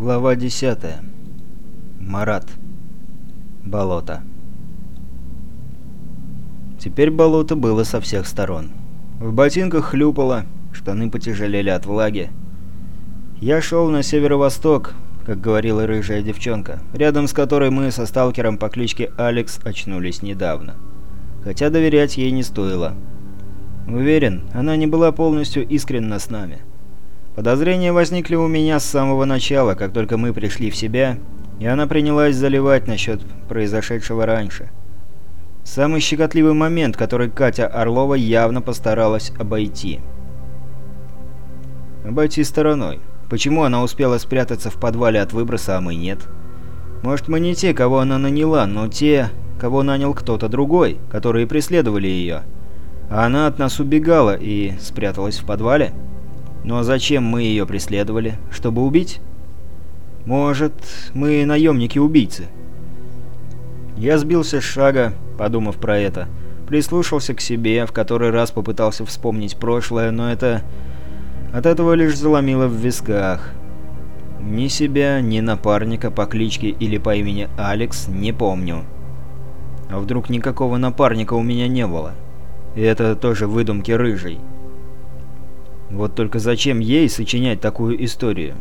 Глава 10. Марат. Болото. Теперь болото было со всех сторон. В ботинках хлюпало, штаны потяжелели от влаги. Я шел на северо-восток, как говорила рыжая девчонка, рядом с которой мы со сталкером по кличке Алекс очнулись недавно. Хотя доверять ей не стоило. Уверен, она не была полностью искренна с нами. Подозрения возникли у меня с самого начала, как только мы пришли в себя, и она принялась заливать насчет произошедшего раньше. Самый щекотливый момент, который Катя Орлова явно постаралась обойти. Обойти стороной. Почему она успела спрятаться в подвале от выброса, а мы нет? Может, мы не те, кого она наняла, но те, кого нанял кто-то другой, которые преследовали ее. А она от нас убегала и спряталась в подвале? Ну а зачем мы ее преследовали? Чтобы убить? Может, мы наемники-убийцы? Я сбился с шага, подумав про это. Прислушался к себе, в который раз попытался вспомнить прошлое, но это... От этого лишь заломило в висках. Ни себя, ни напарника по кличке или по имени Алекс не помню. А вдруг никакого напарника у меня не было? И это тоже выдумки рыжей. Вот только зачем ей сочинять такую историю?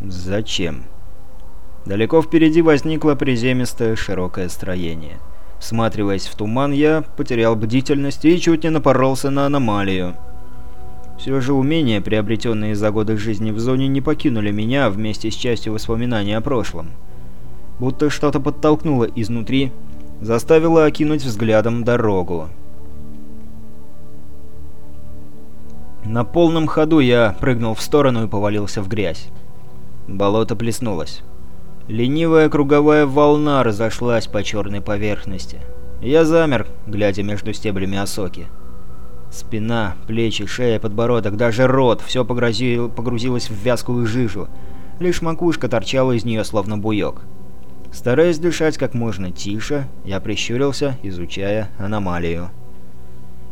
Зачем? Далеко впереди возникло приземистое широкое строение. Всматриваясь в туман, я потерял бдительность и чуть не напоролся на аномалию. Все же умения, приобретенные за годы жизни в зоне, не покинули меня вместе с частью воспоминаний о прошлом. Будто что-то подтолкнуло изнутри, заставило окинуть взглядом дорогу. На полном ходу я прыгнул в сторону и повалился в грязь. Болото плеснулось. Ленивая круговая волна разошлась по черной поверхности. Я замер, глядя между стеблями осоки. Спина, плечи, шея, подбородок, даже рот — все погрузилось в вязкую жижу. Лишь макушка торчала из нее, словно буек. Стараясь дышать как можно тише, я прищурился, изучая аномалию.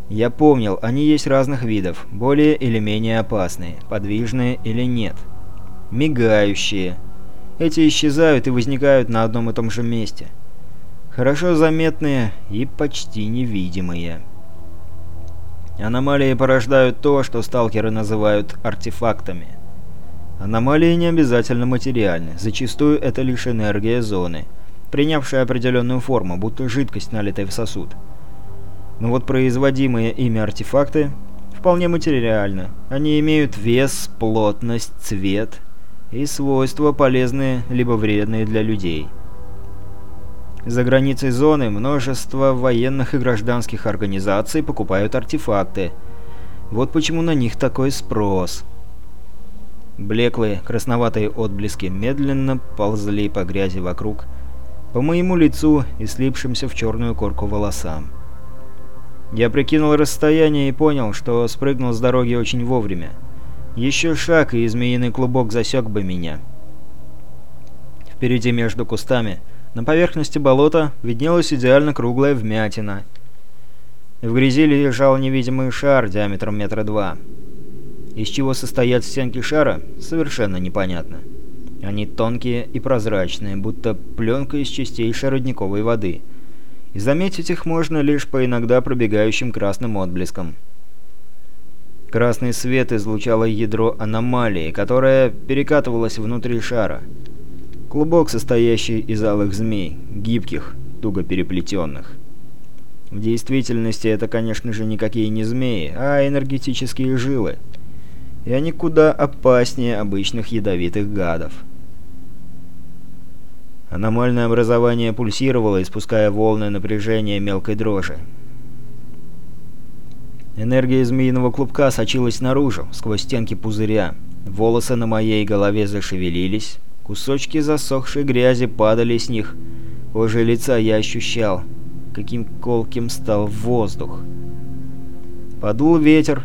Я помнил, они есть разных видов, более или менее опасные, подвижные или нет. Мигающие. Эти исчезают и возникают на одном и том же месте. Хорошо заметные и почти невидимые. Аномалии порождают то, что сталкеры называют артефактами. Аномалии не обязательно материальны, зачастую это лишь энергия зоны, принявшая определенную форму, будто жидкость, налитая в сосуд. Но вот производимые ими артефакты вполне материальны. Они имеют вес, плотность, цвет и свойства, полезные либо вредные для людей. За границей зоны множество военных и гражданских организаций покупают артефакты. Вот почему на них такой спрос. Блеклые, красноватые отблески медленно ползли по грязи вокруг, по моему лицу и слипшимся в черную корку волосам. Я прикинул расстояние и понял, что спрыгнул с дороги очень вовремя. Еще шаг, и змеиный клубок засек бы меня. Впереди между кустами, на поверхности болота, виднелась идеально круглая вмятина. В грязи лежал невидимый шар диаметром метра два. Из чего состоят стенки шара, совершенно непонятно. Они тонкие и прозрачные, будто пленка из чистейшей родниковой воды – и заметить их можно лишь по иногда пробегающим красным отблескам. Красный свет излучало ядро аномалии, которое перекатывалось внутри шара. Клубок, состоящий из алых змей, гибких, туго переплетенных. В действительности это, конечно же, никакие не змеи, а энергетические жилы. И они куда опаснее обычных ядовитых гадов. Аномальное образование пульсировало, испуская волны напряжения мелкой дрожи. Энергия змеиного клубка сочилась наружу, сквозь стенки пузыря. Волосы на моей голове зашевелились, кусочки засохшей грязи падали с них. Кожей лица я ощущал, каким колким стал воздух. Подул ветер,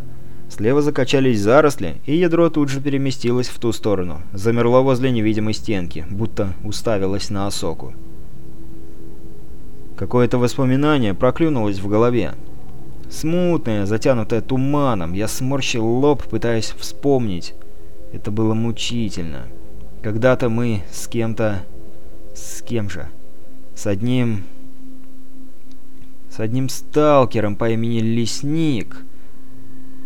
Слева закачались заросли, и ядро тут же переместилось в ту сторону. Замерло возле невидимой стенки, будто уставилось на осоку. Какое-то воспоминание проклюнулось в голове. Смутное, затянутое туманом, я сморщил лоб, пытаясь вспомнить. Это было мучительно. Когда-то мы с кем-то... С кем же? С одним... С одним сталкером по имени Лесник.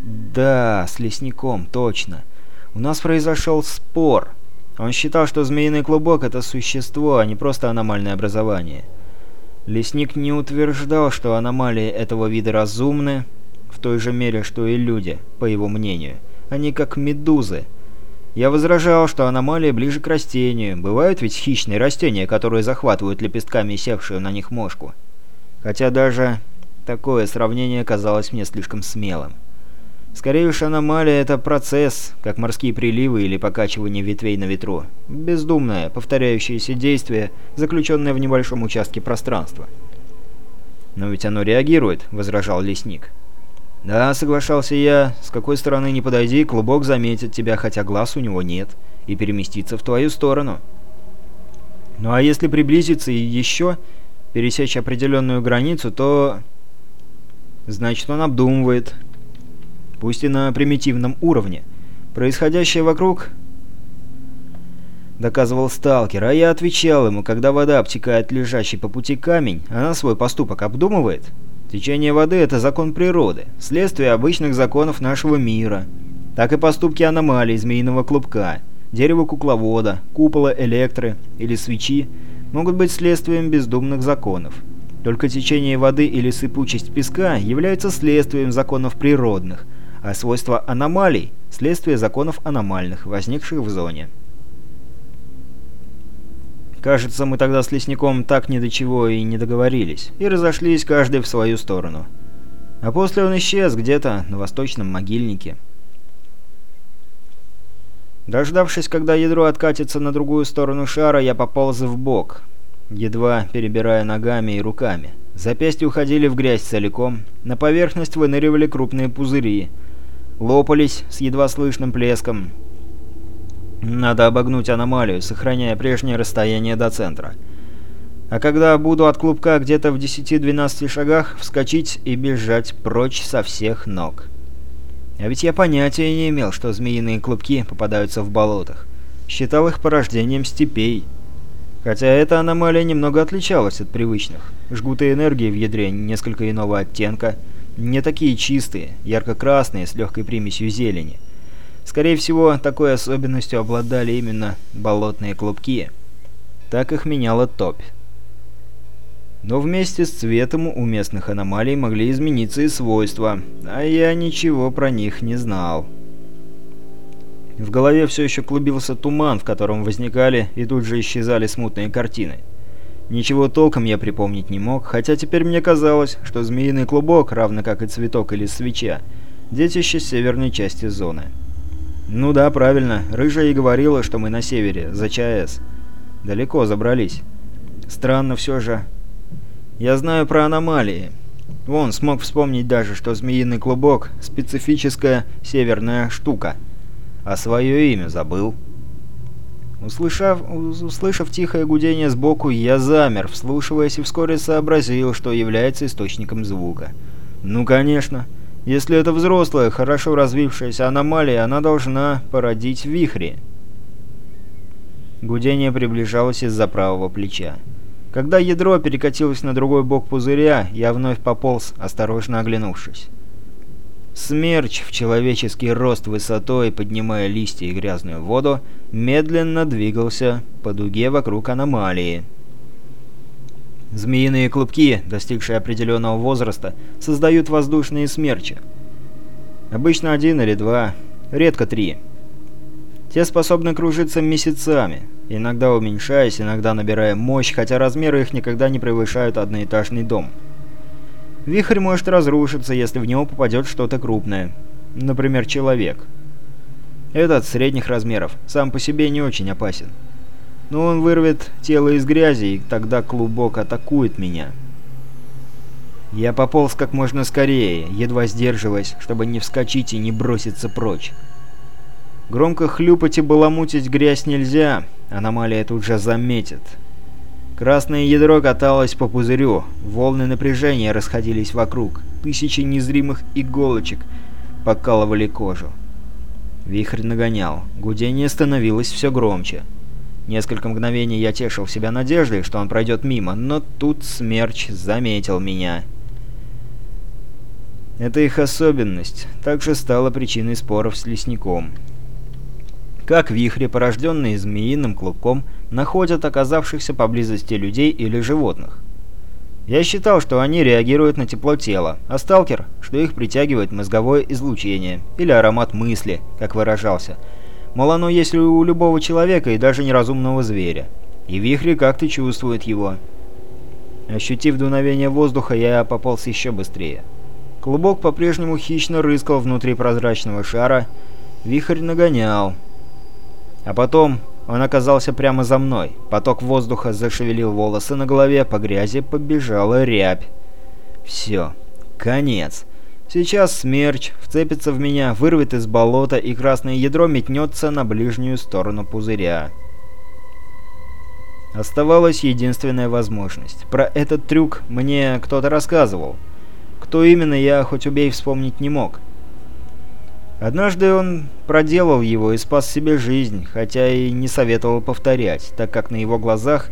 Да, с Лесником, точно. У нас произошел спор. Он считал, что Змеиный Клубок — это существо, а не просто аномальное образование. Лесник не утверждал, что аномалии этого вида разумны, в той же мере, что и люди, по его мнению. Они как медузы. Я возражал, что аномалии ближе к растению. Бывают ведь хищные растения, которые захватывают лепестками севшую на них мошку. Хотя даже такое сравнение казалось мне слишком смелым. Скорее уж аномалия — это процесс, как морские приливы или покачивание ветвей на ветру. Бездумное, повторяющееся действие, заключенное в небольшом участке пространства. «Но ведь оно реагирует», — возражал лесник. «Да», — соглашался я, — «с какой стороны не подойди, клубок заметит тебя, хотя глаз у него нет, и переместится в твою сторону». «Ну а если приблизиться и еще пересечь определенную границу, то...» «Значит, он обдумывает, пусть и на примитивном уровне. Происходящее вокруг доказывал сталкер, а я отвечал ему, когда вода обтекает лежащий по пути камень, она свой поступок обдумывает. Течение воды – это закон природы, следствие обычных законов нашего мира. Так и поступки аномалий змеиного клубка, дерева кукловода, купола электры или свечи могут быть следствием бездумных законов. Только течение воды или сыпучесть песка является следствием законов природных – а свойства аномалий – следствие законов аномальных, возникших в зоне. Кажется, мы тогда с лесником так ни до чего и не договорились, и разошлись каждый в свою сторону. А после он исчез где-то на восточном могильнике. Дождавшись, когда ядро откатится на другую сторону шара, я пополз в бок, едва перебирая ногами и руками. Запястья уходили в грязь целиком, на поверхность выныривали крупные пузыри – лопались с едва слышным плеском. Надо обогнуть аномалию, сохраняя прежнее расстояние до центра. А когда буду от клубка где-то в 10-12 шагах, вскочить и бежать прочь со всех ног. А ведь я понятия не имел, что змеиные клубки попадаются в болотах. Считал их порождением степей. Хотя эта аномалия немного отличалась от привычных. Жгуты энергии в ядре несколько иного оттенка — не такие чистые, ярко-красные, с легкой примесью зелени. Скорее всего, такой особенностью обладали именно болотные клубки. Так их меняла топь. Но вместе с цветом у местных аномалий могли измениться и свойства, а я ничего про них не знал. В голове все еще клубился туман, в котором возникали и тут же исчезали смутные картины. Ничего толком я припомнить не мог, хотя теперь мне казалось, что змеиный клубок, равно как и цветок или свеча, детище северной части зоны. Ну да, правильно, Рыжая и говорила, что мы на севере, за ЧАЭС. Далеко забрались. Странно все же. Я знаю про аномалии. Вон, смог вспомнить даже, что змеиный клубок – специфическая северная штука. А свое имя забыл. Услышав, услышав тихое гудение сбоку, я замер, вслушиваясь и вскоре сообразил, что является источником звука. Ну, конечно. Если это взрослая, хорошо развившаяся аномалия, она должна породить вихри. Гудение приближалось из-за правого плеча. Когда ядро перекатилось на другой бок пузыря, я вновь пополз, осторожно оглянувшись. Смерч в человеческий рост высотой, поднимая листья и грязную воду, медленно двигался по дуге вокруг аномалии. Змеиные клубки, достигшие определенного возраста, создают воздушные смерчи. Обычно один или два, редко три. Те способны кружиться месяцами, иногда уменьшаясь, иногда набирая мощь, хотя размеры их никогда не превышают одноэтажный дом. Вихрь может разрушиться, если в него попадет что-то крупное. Например, человек. Этот средних размеров, сам по себе не очень опасен. Но он вырвет тело из грязи, и тогда клубок атакует меня. Я пополз как можно скорее, едва сдерживаясь, чтобы не вскочить и не броситься прочь. Громко хлюпать и баламутить грязь нельзя, аномалия тут же заметит. Красное ядро каталось по пузырю, волны напряжения расходились вокруг, тысячи незримых иголочек покалывали кожу. Вихрь нагонял, гудение становилось все громче. Несколько мгновений я тешил себя надеждой, что он пройдет мимо, но тут смерч заметил меня. Это их особенность также стала причиной споров с лесником. Как вихри, порожденные змеиным клубком, находят оказавшихся поблизости людей или животных. Я считал, что они реагируют на тепло тела, а сталкер, что их притягивает мозговое излучение, или аромат мысли, как выражался. Мол, оно есть у любого человека и даже неразумного зверя. И вихри как-то чувствуют его. Ощутив дуновение воздуха, я пополз еще быстрее. Клубок по-прежнему хищно рыскал внутри прозрачного шара, вихрь нагонял. А потом он оказался прямо за мной. Поток воздуха зашевелил волосы на голове, по грязи побежала рябь. Все. Конец. Сейчас смерч вцепится в меня, вырвет из болота, и красное ядро метнется на ближнюю сторону пузыря. Оставалась единственная возможность. Про этот трюк мне кто-то рассказывал. Кто именно, я хоть убей вспомнить не мог. Однажды он проделал его и спас себе жизнь, хотя и не советовал повторять, так как на его глазах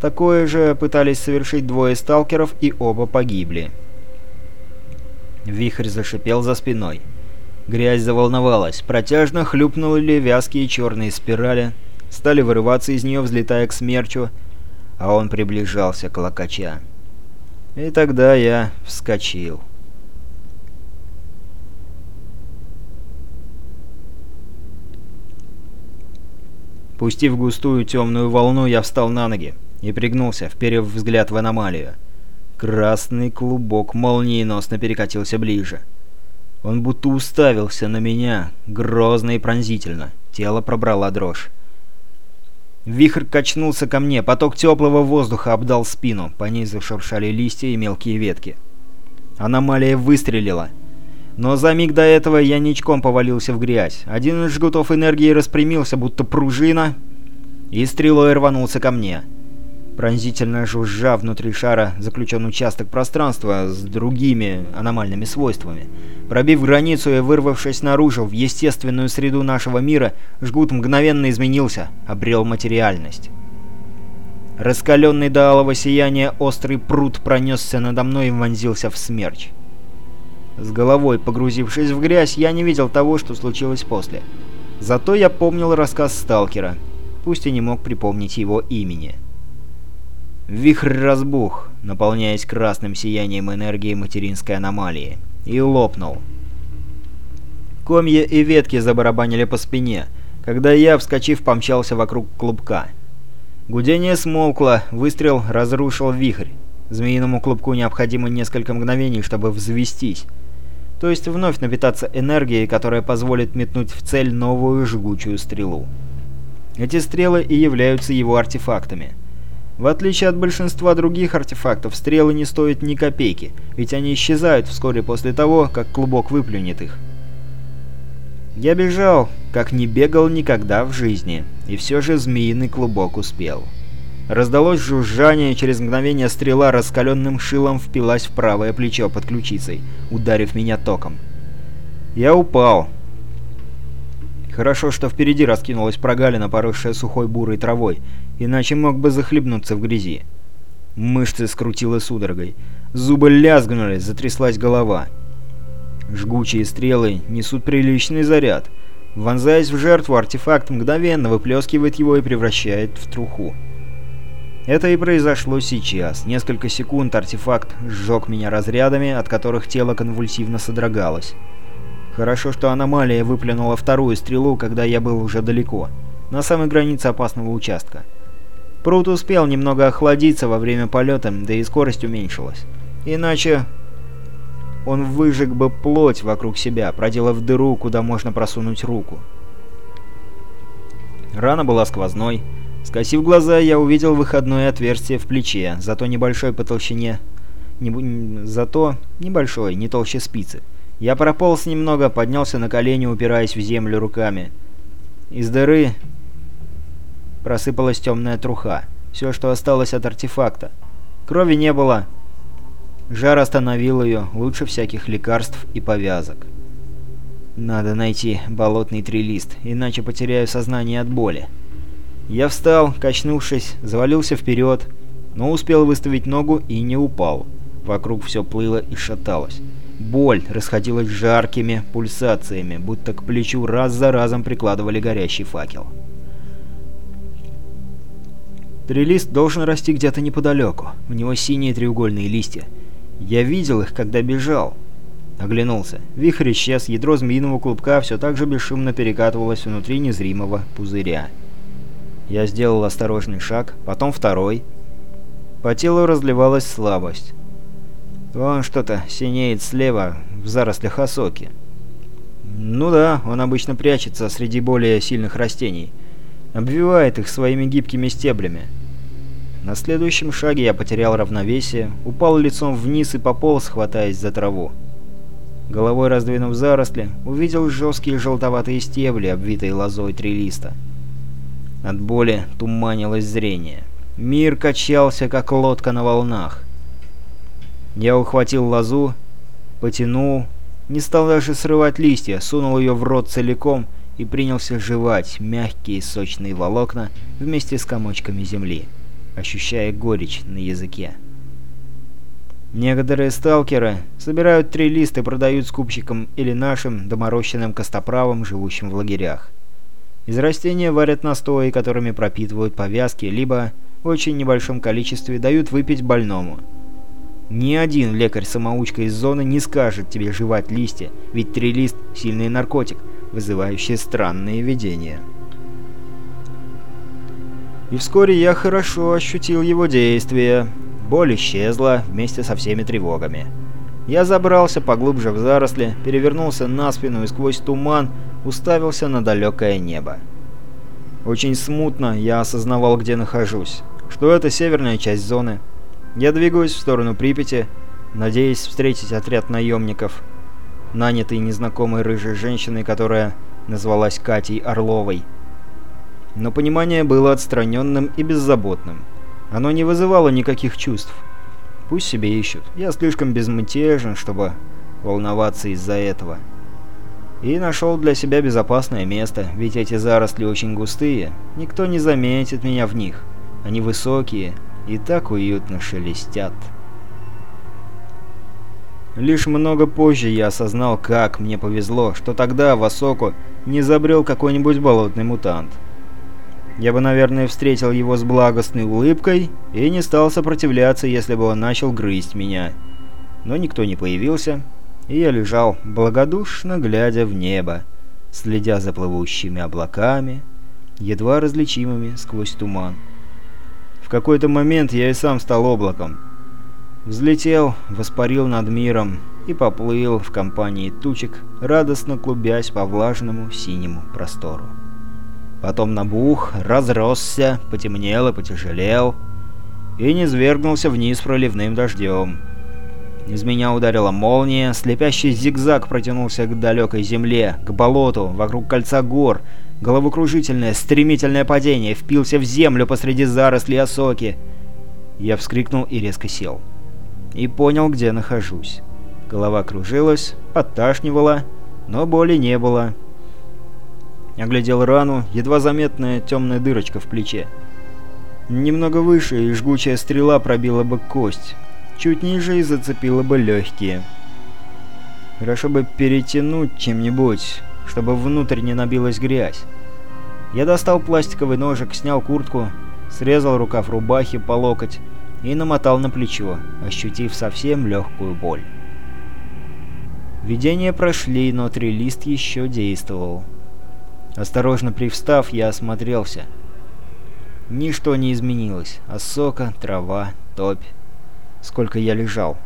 такое же пытались совершить двое сталкеров и оба погибли. Вихрь зашипел за спиной. Грязь заволновалась, протяжно хлюпнули вязкие черные спирали, стали вырываться из нее, взлетая к смерчу, а он приближался к локача. И тогда я вскочил. Пустив густую темную волну, я встал на ноги и пригнулся, вперев взгляд в аномалию. Красный клубок молниеносно перекатился ближе. Он будто уставился на меня, грозно и пронзительно. Тело пробрала дрожь. Вихрь качнулся ко мне, поток теплого воздуха обдал спину, по ней зашуршали листья и мелкие ветки. Аномалия выстрелила. Но за миг до этого я ничком повалился в грязь. Один из жгутов энергии распрямился, будто пружина, и стрелой рванулся ко мне. Пронзительно жужжа внутри шара заключен участок пространства с другими аномальными свойствами. Пробив границу и вырвавшись наружу в естественную среду нашего мира, жгут мгновенно изменился, обрел материальность. Раскаленный до алого сияния острый пруд пронесся надо мной и вонзился в смерч. С головой погрузившись в грязь, я не видел того, что случилось после. Зато я помнил рассказ сталкера, пусть и не мог припомнить его имени. Вихрь разбух, наполняясь красным сиянием энергии материнской аномалии, и лопнул. Комья и ветки забарабанили по спине, когда я, вскочив, помчался вокруг клубка. Гудение смолкло, выстрел разрушил вихрь. Змеиному клубку необходимо несколько мгновений, чтобы взвестись то есть вновь напитаться энергией, которая позволит метнуть в цель новую жгучую стрелу. Эти стрелы и являются его артефактами. В отличие от большинства других артефактов, стрелы не стоят ни копейки, ведь они исчезают вскоре после того, как клубок выплюнет их. Я бежал, как не бегал никогда в жизни, и все же змеиный клубок успел. Раздалось жужжание, и через мгновение стрела раскаленным шилом впилась в правое плечо под ключицей, ударив меня током. Я упал. Хорошо, что впереди раскинулась прогалина, поросшая сухой бурой травой, иначе мог бы захлебнуться в грязи. Мышцы скрутило судорогой. Зубы лязгнули, затряслась голова. Жгучие стрелы несут приличный заряд. Вонзаясь в жертву, артефакт мгновенно выплескивает его и превращает в труху. Это и произошло сейчас. Несколько секунд артефакт сжег меня разрядами, от которых тело конвульсивно содрогалось. Хорошо, что аномалия выплюнула вторую стрелу, когда я был уже далеко, на самой границе опасного участка. Пруд успел немного охладиться во время полета, да и скорость уменьшилась. Иначе он выжег бы плоть вокруг себя, проделав дыру, куда можно просунуть руку. Рана была сквозной, Скосив глаза, я увидел выходное отверстие в плече, зато небольшой по толщине... Не... Зато небольшой, не толще спицы. Я прополз немного, поднялся на колени, упираясь в землю руками. Из дыры просыпалась темная труха. Все, что осталось от артефакта. Крови не было. Жар остановил ее, лучше всяких лекарств и повязок. Надо найти болотный трилист, иначе потеряю сознание от боли. Я встал, качнувшись, завалился вперед, но успел выставить ногу и не упал. Вокруг все плыло и шаталось. Боль расходилась жаркими пульсациями, будто к плечу раз за разом прикладывали горящий факел. Трилист должен расти где-то неподалеку. У него синие треугольные листья. Я видел их, когда бежал. Оглянулся. Вихрь исчез, ядро змеиного клубка все так же бесшумно перекатывалось внутри незримого пузыря. Я сделал осторожный шаг, потом второй. По телу разливалась слабость. Вон что-то синеет слева, в зарослях осоки. Ну да, он обычно прячется среди более сильных растений. Обвивает их своими гибкими стеблями. На следующем шаге я потерял равновесие, упал лицом вниз и пополз, хватаясь за траву. Головой раздвинув заросли, увидел жесткие желтоватые стебли, обвитые лозой трилиста. От боли туманилось зрение. Мир качался, как лодка на волнах. Я ухватил лозу, потянул, не стал даже срывать листья, сунул ее в рот целиком и принялся жевать мягкие сочные волокна вместе с комочками земли, ощущая горечь на языке. Некоторые сталкеры собирают три листа и продают скупщикам или нашим доморощенным костоправам, живущим в лагерях. Из растения варят настои, которыми пропитывают повязки, либо в очень небольшом количестве дают выпить больному – ни один лекарь-самоучка из зоны не скажет тебе жевать листья, ведь трилист – сильный наркотик, вызывающий странные видения. И вскоре я хорошо ощутил его действие. Боль исчезла вместе со всеми тревогами. Я забрался поглубже в заросли, перевернулся на спину и сквозь туман уставился на далекое небо. Очень смутно я осознавал, где нахожусь. Что это северная часть зоны – я двигаюсь в сторону Припяти, надеясь встретить отряд наемников, нанятый незнакомой рыжей женщиной, которая назвалась Катей Орловой. Но понимание было отстраненным и беззаботным. Оно не вызывало никаких чувств. Пусть себе ищут. Я слишком безмятежен, чтобы волноваться из-за этого. И нашел для себя безопасное место, ведь эти заросли очень густые. Никто не заметит меня в них. Они высокие, и так уютно шелестят. Лишь много позже я осознал, как мне повезло, что тогда в Осоку не забрел какой-нибудь болотный мутант. Я бы, наверное, встретил его с благостной улыбкой и не стал сопротивляться, если бы он начал грызть меня. Но никто не появился, и я лежал, благодушно глядя в небо, следя за плывущими облаками, едва различимыми сквозь туман. В какой-то момент я и сам стал облаком. Взлетел, воспарил над миром и поплыл в компании тучек, радостно клубясь по влажному синему простору. Потом набух, разросся, потемнел и потяжелел, и низвергнулся вниз проливным дождем. Из меня ударила молния, слепящий зигзаг протянулся к далекой земле, к болоту, вокруг кольца гор, Головокружительное, стремительное падение, впился в землю посреди зарослей осоки. Я вскрикнул и резко сел. И понял, где нахожусь. Голова кружилась, подташнивала, но боли не было. Оглядел рану, едва заметная темная дырочка в плече. Немного выше, и жгучая стрела пробила бы кость. Чуть ниже и зацепила бы легкие. Хорошо бы перетянуть чем-нибудь, чтобы внутрь не набилась грязь. Я достал пластиковый ножик, снял куртку, срезал рукав рубахи по локоть и намотал на плечо, ощутив совсем легкую боль. Видения прошли, но трилист еще действовал. Осторожно привстав, я осмотрелся. Ничто не изменилось. Осока, трава, топь. Сколько я лежал.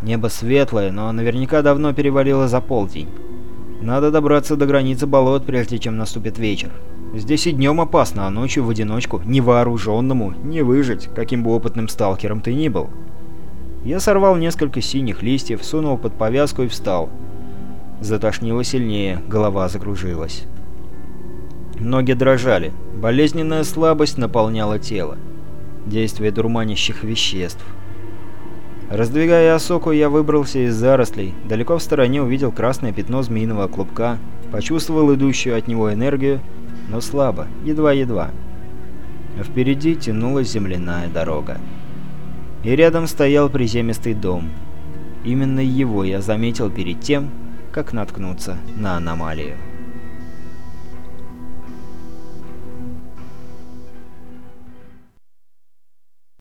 Небо светлое, но наверняка давно перевалило за полдень. Надо добраться до границы болот, прежде чем наступит вечер. Здесь и днем опасно, а ночью в одиночку, невооруженному, не выжить, каким бы опытным сталкером ты ни был. Я сорвал несколько синих листьев, сунул под повязку и встал. Затошнило сильнее, голова закружилась. Ноги дрожали, болезненная слабость наполняла тело. Действие дурманящих веществ. Раздвигая осоку, я выбрался из зарослей, далеко в стороне увидел красное пятно змеиного клубка, почувствовал идущую от него энергию, но слабо, едва-едва. Впереди тянулась земляная дорога. И рядом стоял приземистый дом. Именно его я заметил перед тем, как наткнуться на аномалию.